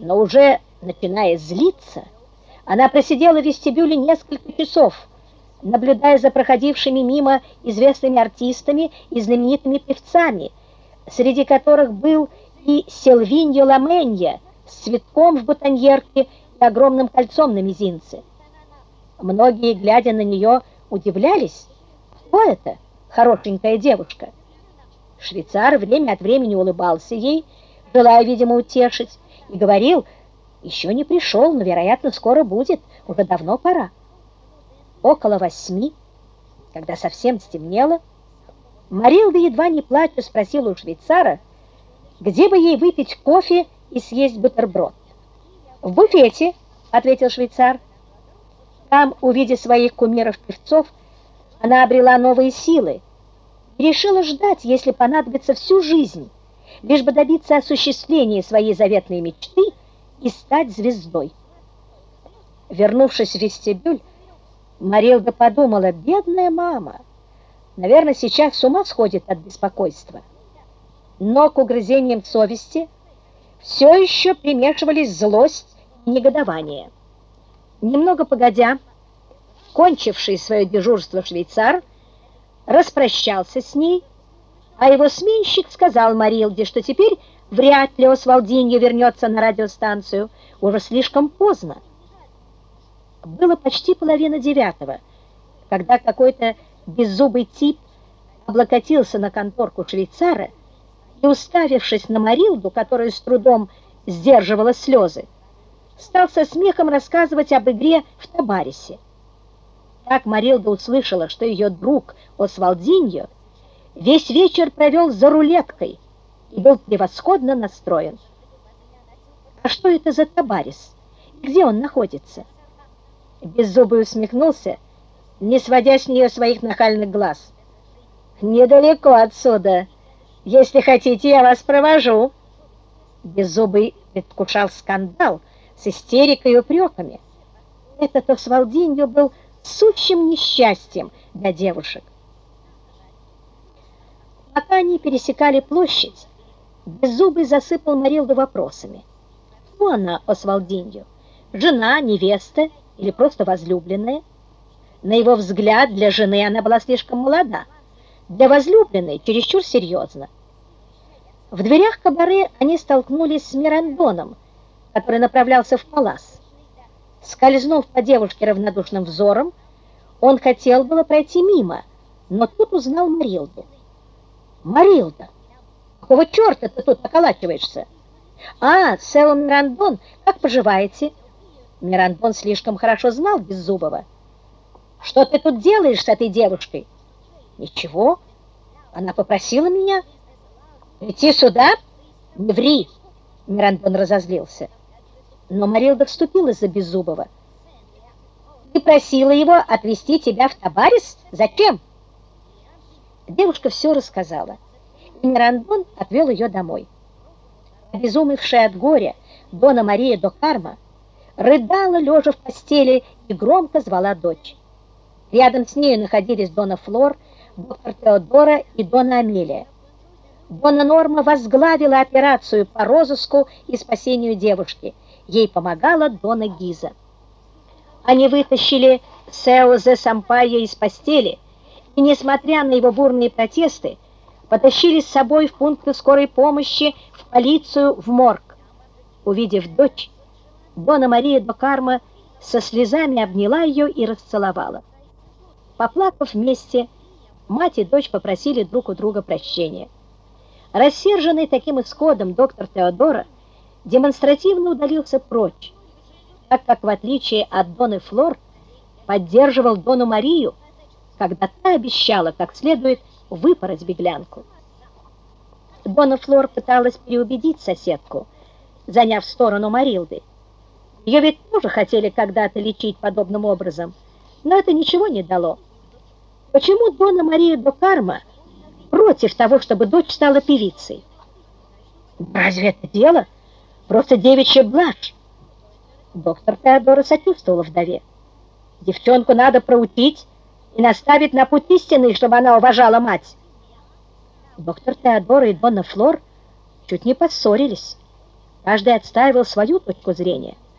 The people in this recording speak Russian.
Но уже начиная злиться, она просидела в вестибюле несколько часов, наблюдая за проходившими мимо известными артистами и знаменитыми певцами, среди которых был и Селвиньо Ламенья с цветком в бутоньерке и огромным кольцом на мизинце. Многие, глядя на нее, удивлялись, кто это, хорошенькая девушка. Швейцар время от времени улыбался ей, желая, видимо, утешить, и говорил, еще не пришел, но, вероятно, скоро будет, уже давно пора. Около восьми, когда совсем стемнело, Марилда, едва не плача, спросила у швейцара, где бы ей выпить кофе и съесть бутерброд. «В буфете», — ответил швейцар. Там, увидев своих кумиров-певцов, она обрела новые силы и решила ждать, если понадобится всю жизнь, лишь бы добиться осуществления своей заветной мечты и стать звездой. Вернувшись в вестибюль, Марилда подумала, бедная мама, наверное, сейчас с ума сходит от беспокойства. Но к угрызениям совести все еще примешивались злость и негодование. Немного погодя, кончивший свое дежурство швейцар распрощался с ней, а его сменщик сказал Марилде, что теперь вряд ли Освалдиньо вернется на радиостанцию, уже слишком поздно. Было почти половина девятого, когда какой-то беззубый тип облокотился на конторку швейцара и, уставившись на Марилду, которая с трудом сдерживала слезы, стал со смехом рассказывать об игре в Табарисе. Так Марилда услышала, что ее друг Освалдиньо весь вечер провел за рулеткой и был превосходно настроен. А что это за Табарис? Где он находится? Беззубый усмехнулся, не сводя с нее своих нахальных глаз. «Недалеко отсюда. Если хотите, я вас провожу». Беззубый предвкушал скандал с истерикой и упреками. Этот Освалдиньо был сущим несчастьем для девушек. Пока они пересекали площадь, Беззубый засыпал Марилду вопросами. Кто она, Освалдиньо? Жена, невеста или просто возлюбленная. На его взгляд, для жены она была слишком молода, для возлюбленной чересчур серьезно. В дверях кабаре они столкнулись с Мирандоном, который направлялся в палас. Скользнув по девушке равнодушным взором, он хотел было пройти мимо, но тут узнал Марилду. «Марилда, какого черта ты тут околачиваешься?» «А, Сео Мирандон, как поживаете?» Мирандон слишком хорошо знал Беззубова. «Что ты тут делаешь с этой девушкой?» «Ничего. Она попросила меня». «Идти сюда? Не ври!» Мирандон разозлился. Но Марилда вступилась за Беззубова. «Ты просила его отвезти тебя в Табарис? Зачем?» Девушка все рассказала, и Мирандон отвел ее домой. Обезумевшая от горя Дона Мария до Карма рыдала, лежа в постели, и громко звала дочь. Рядом с ней находились Дона Флор, доктор Теодора и Дона Амелия. Дона Норма возглавила операцию по розыску и спасению девушки. Ей помогала Дона Гиза. Они вытащили Сеозе Сампайя из постели и, несмотря на его бурные протесты, потащили с собой в пункт скорой помощи, в полицию, в морг. Увидев дочь, Дона Мария до со слезами обняла ее и расцеловала. Поплакав вместе, мать и дочь попросили друг у друга прощения. Рассерженный таким исходом доктор Теодора демонстративно удалился прочь, так как, в отличие от Доны Флор, поддерживал Дону Марию, когда та обещала как следует выпороть беглянку. Дона Флор пыталась переубедить соседку, заняв сторону Марилды, ее ведь тоже хотели когда-то лечить подобным образом, но это ничего не дало. Почему Дона Мария до Карма против того, чтобы дочь стала певицей? Разве это дело? Просто девичья блажь. Доктор Теодора сочувствовала вдове. Девчонку надо проутить и наставить на путь истины, чтобы она уважала мать. Доктор Теодора и Дона Флор чуть не поссорились. Каждый отстаивал свою точку зрения –